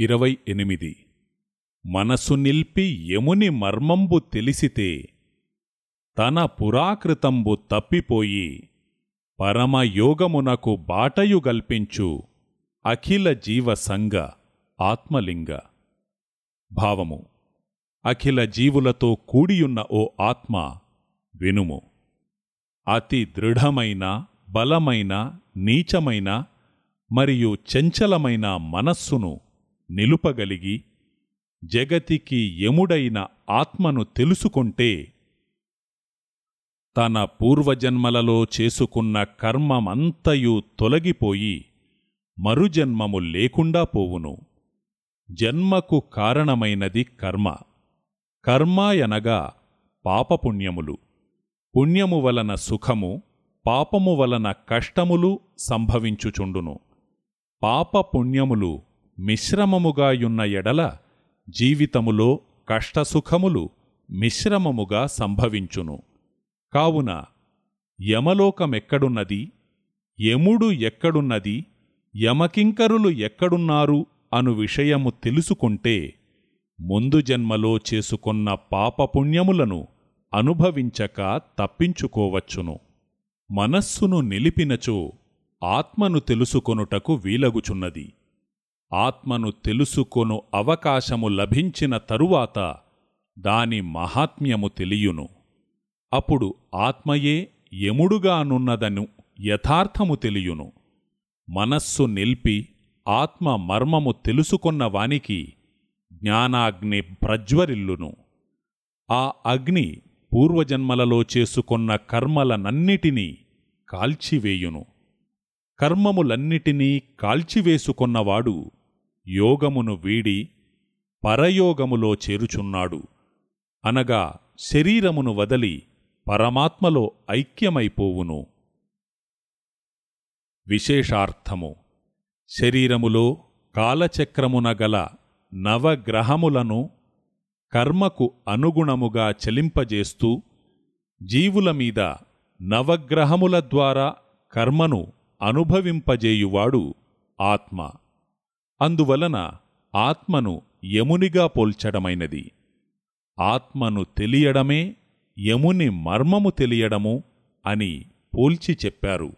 ఇరవై ఎనిమిది. మనసు నిల్పి యముని మర్మంబు తెలిసితే తన పురాకృతంబు తప్పిపోయి పరమయోగమునకు బాటయు గల్పించు అఖిల జీవ సంగ ఆత్మలింగ. భావము అఖిల జీవులతో కూడియున్న ఓ ఆత్మ వినుము. అతి దృఢమైన బలమైన నీచమైన మరియు చంచలమైన మనస్సును నిలుపగలిగి జగతికి యముడైన ఆత్మను తెలుసుకుంటే తన పూర్వజన్మలలో చేసుకున్న కర్మమంతయు తొలగిపోయి మరుజన్మము లేకుండా పోవును. జన్మకు కారణమైనది కర్మ. కర్మాయనగా పాపపుణ్యములు. పుణ్యము వలన సుఖము పాపము వలన కష్టములు సంభవించుచుండును. పాపపుణ్యములు మిశ్రమముగాయున్న ఎడల జీవితములో కష్టసుఖములు మిశ్రమముగా సంభవించును. కావున యమలోకమెక్కడున్నది యముడు ఎక్కడున్నది యమకింకరులు ఎక్కడున్నారు అను విషయము తెలుసుకుంటే ముందు జన్మలో చేసుకొన్న పాపపుణ్యములను అనుభవించక తప్పించుకోవచ్చును. మనస్సును నిలిపినచో ఆత్మను తెలుసుకొనుటకు వీలగుచున్నది. ఆత్మను తెలుసుకొను అవకాశము లభించిన తరువాత దాని మహాత్మ్యము తెలియును. అప్పుడు ఆత్మయే యముడుగానున్నదను యథార్థము తెలియును. మనస్సు నిల్పి ఆత్మ మర్మము తెలుసుకొన్న వానికి జ్ఞానాగ్ని ప్రజ్వరిల్లును. ఆ అగ్ని పూర్వజన్మలలో చేసుకొన్న కర్మలనన్నిటినీ కాల్చివేయును. కర్మములన్నిటినీ కాల్చివేసుకొన్నవాడు యోగమును వీడి పరయోగములో చేరుచున్నాడు. అనగా శరీరమును వదలి పరమాత్మలో ఐక్యమైపోవును. విశేషార్థము. శరీరములో కాలచక్రమున గల నవగ్రహములను కర్మకు అనుగుణముగా చలింపజేస్తూ జీవుల మీద నవగ్రహముల ద్వారా కర్మను అనుభవింపజేయువాడు ఆత్మ. అందువలన ఆత్మను యమునిగా పోల్చడమైనది. ఆత్మను తెలియడమే యముని మర్మము తెలియడము అని పోల్చి చెప్పారు.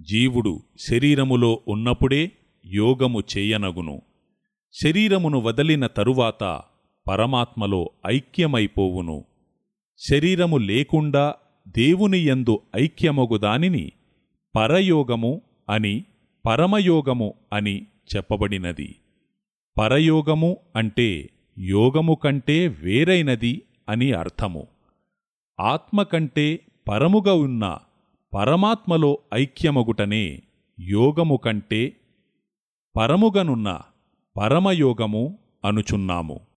జీవుడు శరీరములో ఉన్నప్పుడే యోగము చేయనగును. శరీరమును వదలిన తరువాత పరమాత్మలో ఐక్యమైపోవును. శరీరము లేకుండా దేవుని యందు ఐక్యమగు దానిని పరయోగము అని పరమయోగము అని చెప్పబడినది. పరయోగము అంటే యోగము కంటే వేరైనది అని అర్థము. ఆత్మ కంటే పరముగా ఉన్న పరమాత్మలో ఐక్యమగుటనే యోగము కంటే పరముగనున్న పరమయోగము అనుచున్నాము.